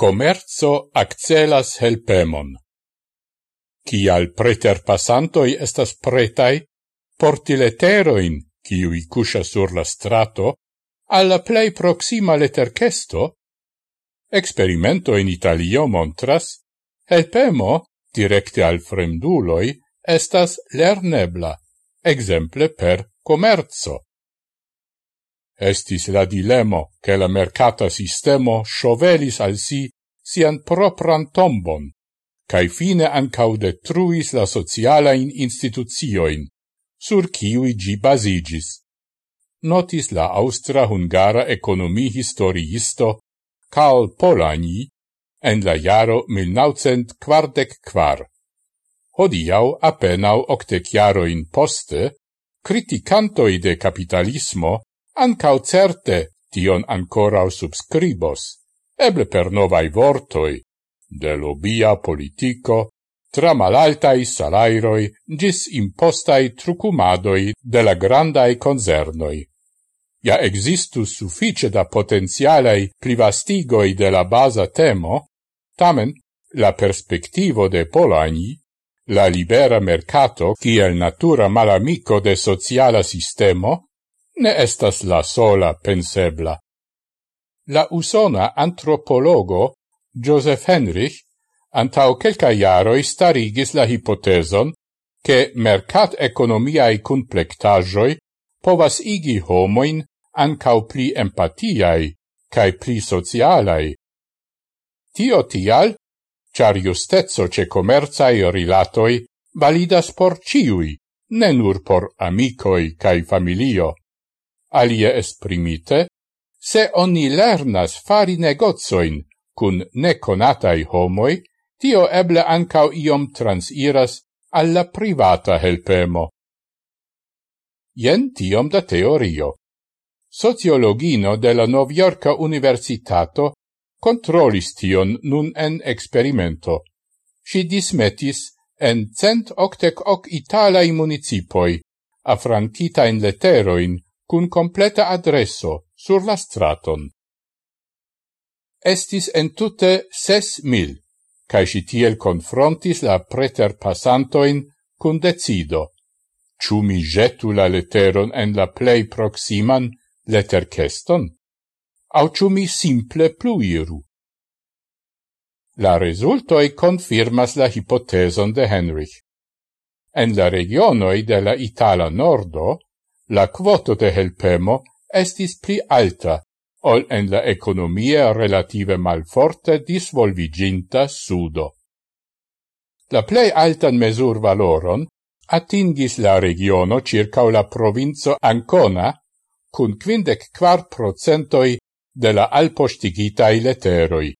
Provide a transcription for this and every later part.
commerzo accelas helpemon. Cial preter passantoi estas pretai, porti leteroin, ciui cuscia sur la strato, alla plei proxima lettercesto, experimento in Italio montras, helpemo, directe al fremduloi, estas lernebla, exemple per commerzo. Estis la dilemo che la mercata sistemo sciovelis al si sian propran tombon, cae fine ancau detruis la socialain instituzioin, sur ciui gi basigis. Notis la austra-hungara economi historiisto Karl Polanyi en la jaro 1944. Hodiau apenau octec jaroin poste, criticantoi de capitalismo ancau certe tion ancorau subscribos, eble per novai vortoi, de lobia politico, tra malaltai salairoi gis impostai trucumadoi de la grandai concernoi. Ja existus suffice da potenzialei privastigoi de la basa temo, tamen la perspectivo de Polani, la libera mercato kiel natura malamico de sociala sistemo, ne estas la sola pensebla. La usona antropologo Joseph Henrich antau quelca iaroi starigis la hipoteson che mercat economiae complectajoi povas igi homoin ancau pli empatiai cae pli socialai. Tio tial, char justezzo ce comerzae rilatoi validas por ciui, ne nur por amicoi cae familio alie esprimite, se oni lernas fari negozoin cun neconatai homoi, tio eble ancau iom transiras alla privata helpemo. Jen tiom da teorio. Sociologino de la Novjorka Universitato controlis tion nun en experimento. Si dismetis en cent octec hoc italai municipoi, afrantitain leteroin cun completa adresso sur la straton. Estis entute ses mil, cae si tiel confrontis la preter passantoin cun decido. Ciu mi jetu la letteron en la plei proximan letterceston? Au ciu mi simple pluiru? La resultoi confirmas la hipoteson de Henrich. En la regionoi de la Itala Nordo, la quoto de helpemo estis pli alta ol en la economia relative malforte disvolviginta sudo. La plei altan mesur valoron atingis la regiono circa la provinzo Ancona cun quindec quart procentoi de la alpostigitai leteroi.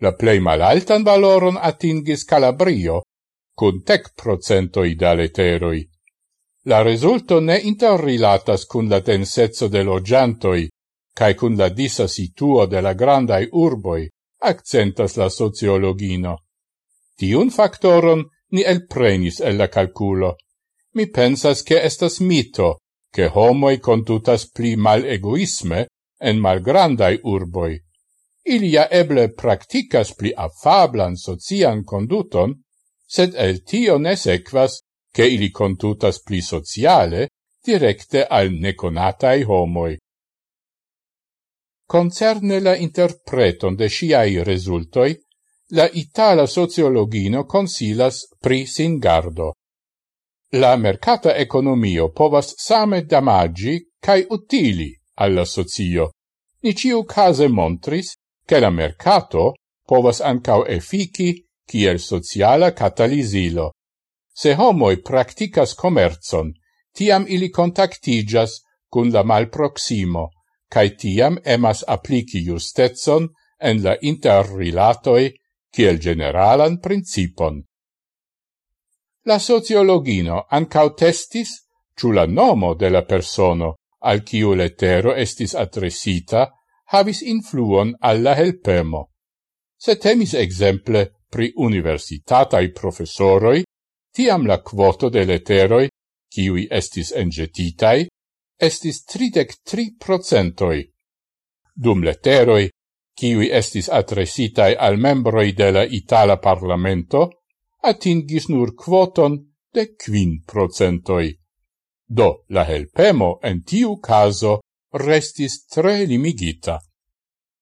La plei malaltan valoron atingis Calabrio, cun tec procentoi da leteroi. La resulto ne interrilatas cun la densezzo de logiantoi, cae cun la disa situo de la grandai urboi, accentas la sociologino. Tiun factoron ni elprenis el la calculo. Mi pensas che estas mito, che homoi contutas pli mal egoisme en mal grandai urboi. Ilia eble practicas pli affablan socian conduton, sed el tio ne sequas che ili contutas pli sociale directe al neconatai homoi. Concerne la interpreton de sciai resultoi, la itala sociologino consilas pri singardo. La mercata economio povas same damagi cae utili alla socio. Niciu case montris che la mercato povas ancau effici kiel sociala catalisilo. Se homoi practicas commerzon, tiam ili contactigas cun la malproximo, cae tiam emas applici justetson en la interrilatoi kiel generalan principon. La sociologino ancau testis ciù la nomo de la persono al ciu lettero estis adresita, havis influon alla helpemo. Se temis exemple pri universitatai professoroi, Tiam la quoto de leteroi, kiui estis engetitai, estis tridec tri procentoi. Dum leteroi, kiui estis atresitai al membroi de la Itala Parlamento, atingis nur quoton de quin procentoi. Do, la helpemo en tiu caso restis tre limigita.